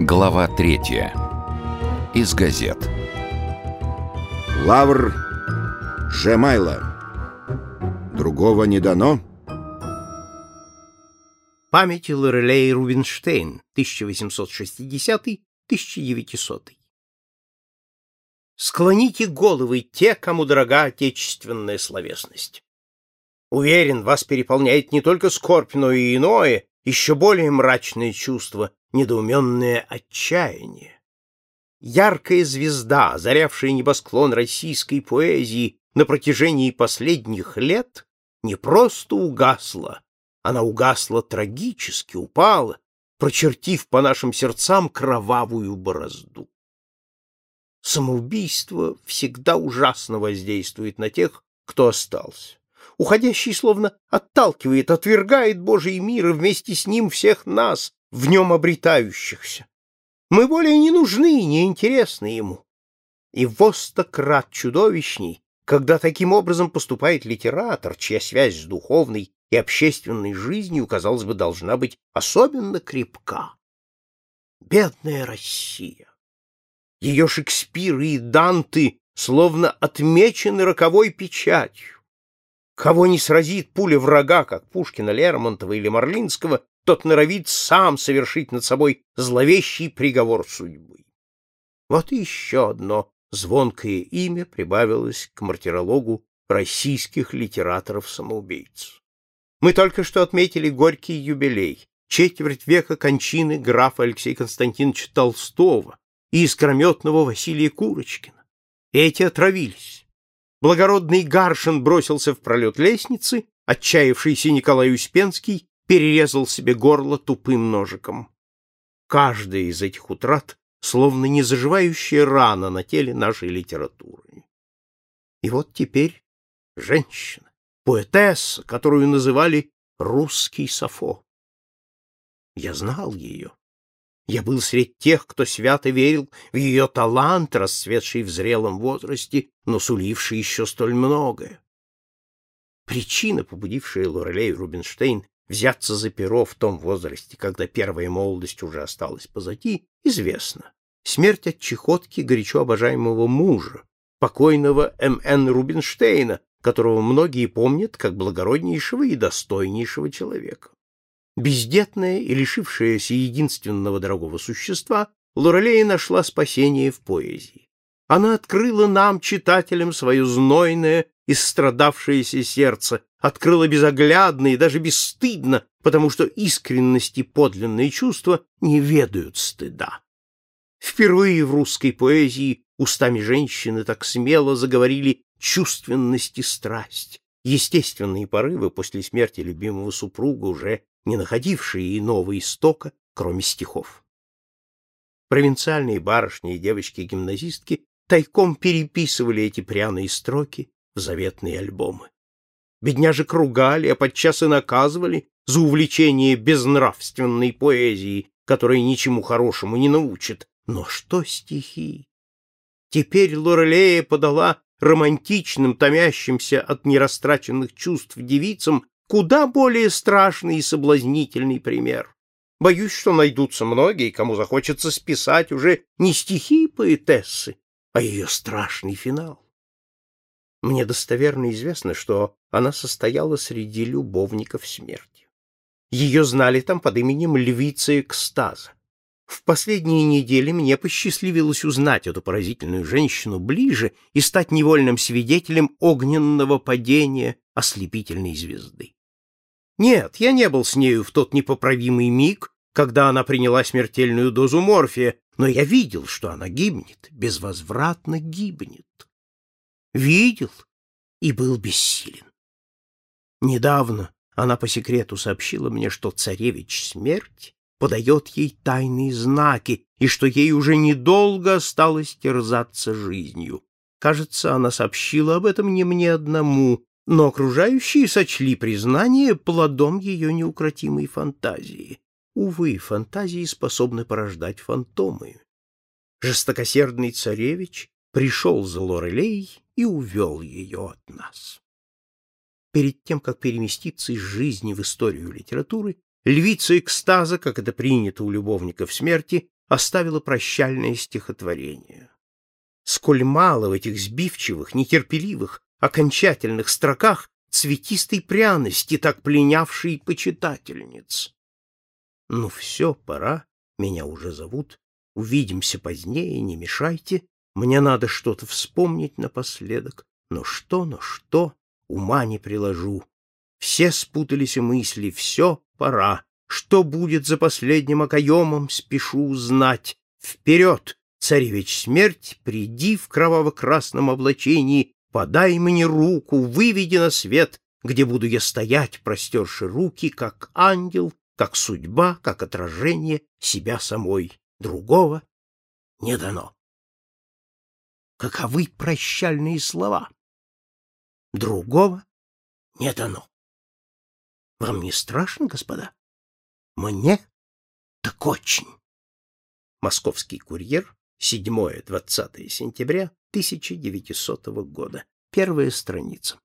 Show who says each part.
Speaker 1: Глава третья. Из газет.
Speaker 2: Лавр Жемайла. Другого не дано?
Speaker 3: Памяти Лорелей Рубинштейн, 1860-1900. Склоните головы те, кому дорога отечественная словесность. Уверен, вас переполняет не только скорбь, но и иное, еще более мрачное чувство, недоуменное отчаяние. Яркая звезда, озарявшая небосклон российской поэзии на протяжении последних лет, не просто угасла, она угасла трагически, упала, прочертив по нашим сердцам кровавую борозду. Самоубийство всегда ужасно воздействует на тех, кто остался. Уходящий словно отталкивает, отвергает Божий мир и вместе с ним всех нас, в нем обретающихся. Мы более не нужны и не интересны ему. И востократ чудовищней, когда таким образом поступает литератор, чья связь с духовной и общественной жизнью, казалось бы, должна быть особенно крепка. Бедная Россия! Ее Шекспиры и Данты словно отмечены роковой печатью. Кого не сразит пуля врага, как Пушкина, Лермонтова или Марлинского, тот норовит сам совершить над собой зловещий приговор судьбы. Вот и еще одно звонкое имя прибавилось к мартирологу российских литераторов-самоубийц. Мы только что отметили горький юбилей, четверть века кончины графа Алексея Константиновича Толстого и искрометного Василия Курочкина. Эти отравились. Благородный Гаршин бросился в пролет лестницы, отчаявшийся Николай Успенский перерезал себе горло тупым ножиком. Каждая из этих утрат словно незаживающая рана на теле нашей литературы. И вот теперь женщина, поэтесса, которую называли русский Сафо. Я знал ее. Я был среди тех, кто свято верил в ее талант, расцветший в зрелом возрасте, но суливший еще столь многое. Причина, побудившая Лорелей Рубинштейн взяться за перо в том возрасте, когда первая молодость уже осталась позади, известна. Смерть от чехотки горячо обожаемого мужа, покойного М.Н. Рубинштейна, которого многие помнят как благороднейшего и достойнейшего человека. Бездетная и лишившаяся единственного дорогого существа, Лорелея нашла спасение в поэзии. Она открыла нам, читателям, свое знойное, истрадавшееся сердце, открыла безоглядно и даже бесстыдно, потому что искренность и подлинные чувства не ведают стыда. Впервые в русской поэзии устами женщины так смело заговорили чувственность и страсть, естественные порывы после смерти любимого супруга уже не находившие иного истока, кроме стихов. Провинциальные барышни и девочки-гимназистки тайком переписывали эти пряные строки в заветные альбомы. Бедняжек ругали, а подчас и наказывали за увлечение безнравственной поэзией, которая ничему хорошему не научит. Но что стихи? Теперь Лорелея подала романтичным, томящимся от нерастраченных чувств девицам куда более страшный и соблазнительный пример. Боюсь, что найдутся многие, кому захочется списать уже не стихи поэтессы, а ее страшный финал. Мне достоверно известно, что она состояла среди любовников смерти. Ее знали там под именем Львица Экстаза. В последние недели мне посчастливилось узнать эту поразительную женщину ближе и стать невольным свидетелем огненного падения ослепительной звезды. Нет, я не был с нею в тот непоправимый миг, когда она приняла смертельную дозу морфия, но я видел, что она гибнет, безвозвратно гибнет. Видел и был бессилен. Недавно она по секрету сообщила мне, что царевич смерть подает ей тайные знаки и что ей уже недолго осталось терзаться жизнью. Кажется, она сообщила об этом не мне одному, но окружающие сочли признание плодом ее неукротимой фантазии. Увы, фантазии способны порождать фантомы. Жестокосердный царевич пришел за Лорелей и увел ее от нас. Перед тем, как переместиться из жизни в историю литературы, львица экстаза, как это принято у любовников смерти, оставила прощальное стихотворение. Сколь мало в этих сбивчивых, нетерпеливых, окончательных строках цветистой пряности, так пленявшей почитательниц. Ну все, пора, меня уже зовут, увидимся позднее, не мешайте, мне надо что-то вспомнить напоследок, но что, но что, ума не приложу. Все спутались мысли, все, пора. Что будет за последним окоемом, спешу узнать. Вперед, царевич смерть, приди в кроваво-красном облачении, подай мне руку, выведи на свет, где буду я стоять, простерши руки, как ангел, как судьба, как отражение себя самой. Другого не дано. Каковы прощальные слова? Другого не дано. Вам не страшно, господа? Мне так очень. Московский курьер, 7-20 сентября 1900 года. Первая страница.